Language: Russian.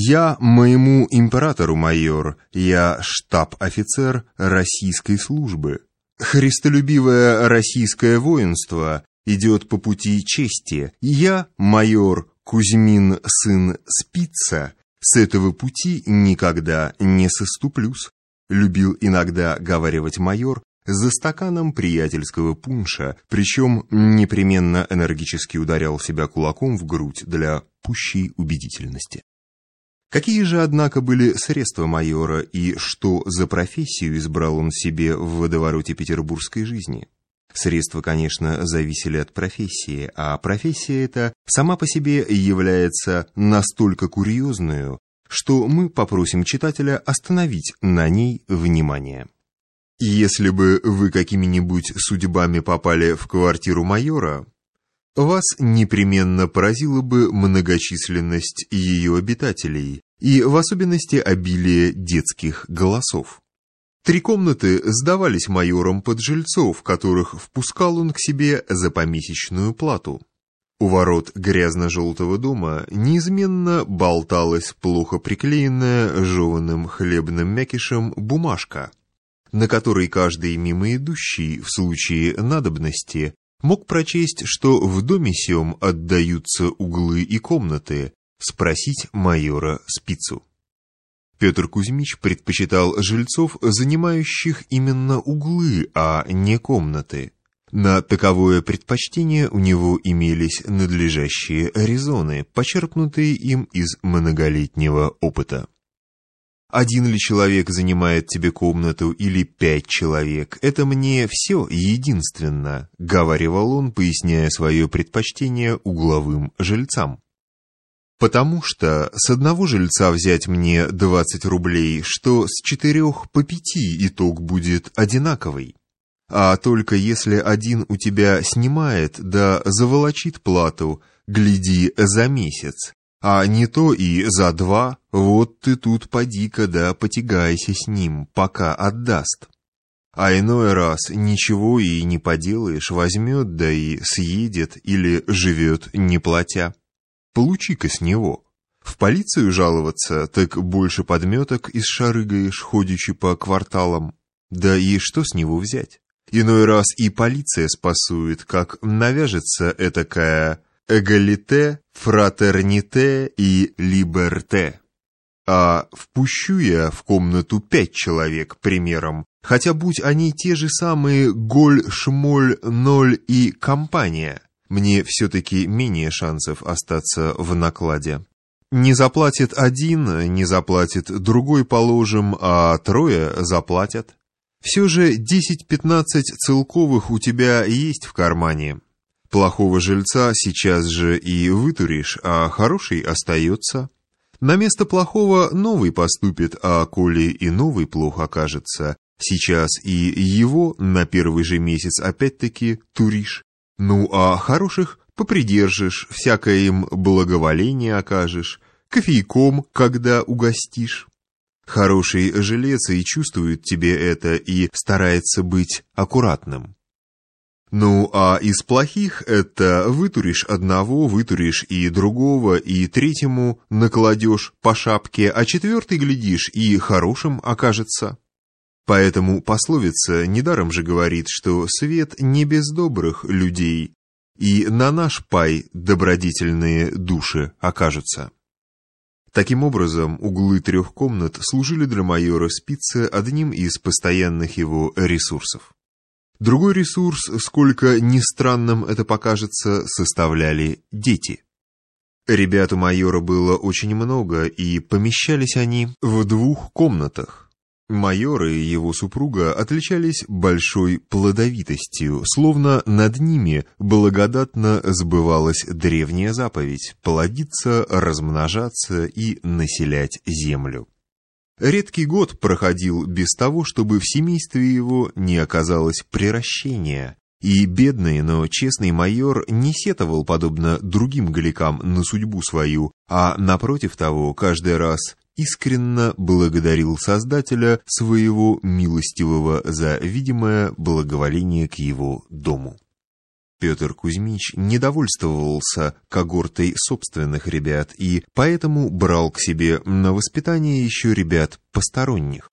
Я моему императору майор, я штаб-офицер российской службы. Христолюбивое российское воинство идет по пути чести. Я, майор Кузьмин, сын Спица, с этого пути никогда не соступлюсь. Любил иногда говаривать майор за стаканом приятельского пунша, причем непременно энергически ударял себя кулаком в грудь для пущей убедительности. Какие же, однако, были средства майора и что за профессию избрал он себе в водовороте петербургской жизни? Средства, конечно, зависели от профессии, а профессия эта сама по себе является настолько курьезную, что мы попросим читателя остановить на ней внимание. Если бы вы какими-нибудь судьбами попали в квартиру майора, вас непременно поразила бы многочисленность ее обитателей и в особенности обилие детских голосов. Три комнаты сдавались майором под жильцов, которых впускал он к себе за помесячную плату. У ворот грязно-желтого дома неизменно болталась плохо приклеенная жеванным хлебным мякишем бумажка, на которой каждый мимо идущий в случае надобности мог прочесть, что в доме сём отдаются углы и комнаты, спросить майора Спицу. Петр Кузьмич предпочитал жильцов, занимающих именно углы, а не комнаты. На таковое предпочтение у него имелись надлежащие резоны, почерпнутые им из многолетнего опыта. Один ли человек занимает тебе комнату или пять человек, это мне все единственно, — говаривал он, поясняя свое предпочтение угловым жильцам. Потому что с одного жильца взять мне 20 рублей, что с четырех по пяти итог будет одинаковый. А только если один у тебя снимает, да заволочит плату, гляди за месяц, а не то и за два, вот ты тут поди-ка да потягайся с ним, пока отдаст. А иной раз ничего и не поделаешь, возьмет да и съедет или живет не платя. Получи-ка с него. В полицию жаловаться, так больше подметок из шарыгаешь, ходячи по кварталам. Да и что с него взять? Иной раз и полиция спасует, как навяжется этакая эгалите, фратерните и либерте. А впущу я в комнату пять человек, примером, хотя будь они те же самые Голь, Шмоль, Ноль и компания, мне все-таки менее шансов остаться в накладе. Не заплатит один, не заплатит другой, положим, а трое заплатят. Все же 10-15 целковых у тебя есть в кармане. Плохого жильца сейчас же и вытуришь, а хороший остается. На место плохого новый поступит, а коли и новый плохо окажется, сейчас и его на первый же месяц опять-таки туришь. Ну, а хороших попридержишь, всякое им благоволение окажешь, кофейком, когда угостишь. Хороший жилец и чувствует тебе это и старается быть аккуратным. Ну, а из плохих это вытуришь одного, вытуришь и другого, и третьему накладешь по шапке, а четвертый, глядишь, и хорошим окажется. Поэтому пословица недаром же говорит, что свет не без добрых людей, и на наш пай добродетельные души окажутся. Таким образом, углы трех комнат служили для майора Спица одним из постоянных его ресурсов. Другой ресурс, сколько ни странным это покажется, составляли дети. Ребят у майора было очень много, и помещались они в двух комнатах. Майор и его супруга отличались большой плодовитостью, словно над ними благодатно сбывалась древняя заповедь – плодиться, размножаться и населять землю. Редкий год проходил без того, чтобы в семействе его не оказалось приращения, и бедный, но честный майор не сетовал, подобно другим галикам, на судьбу свою, а, напротив того, каждый раз искренно благодарил Создателя своего милостивого за видимое благоволение к его дому. Петр Кузьмич недовольствовался когортой собственных ребят и поэтому брал к себе на воспитание еще ребят посторонних.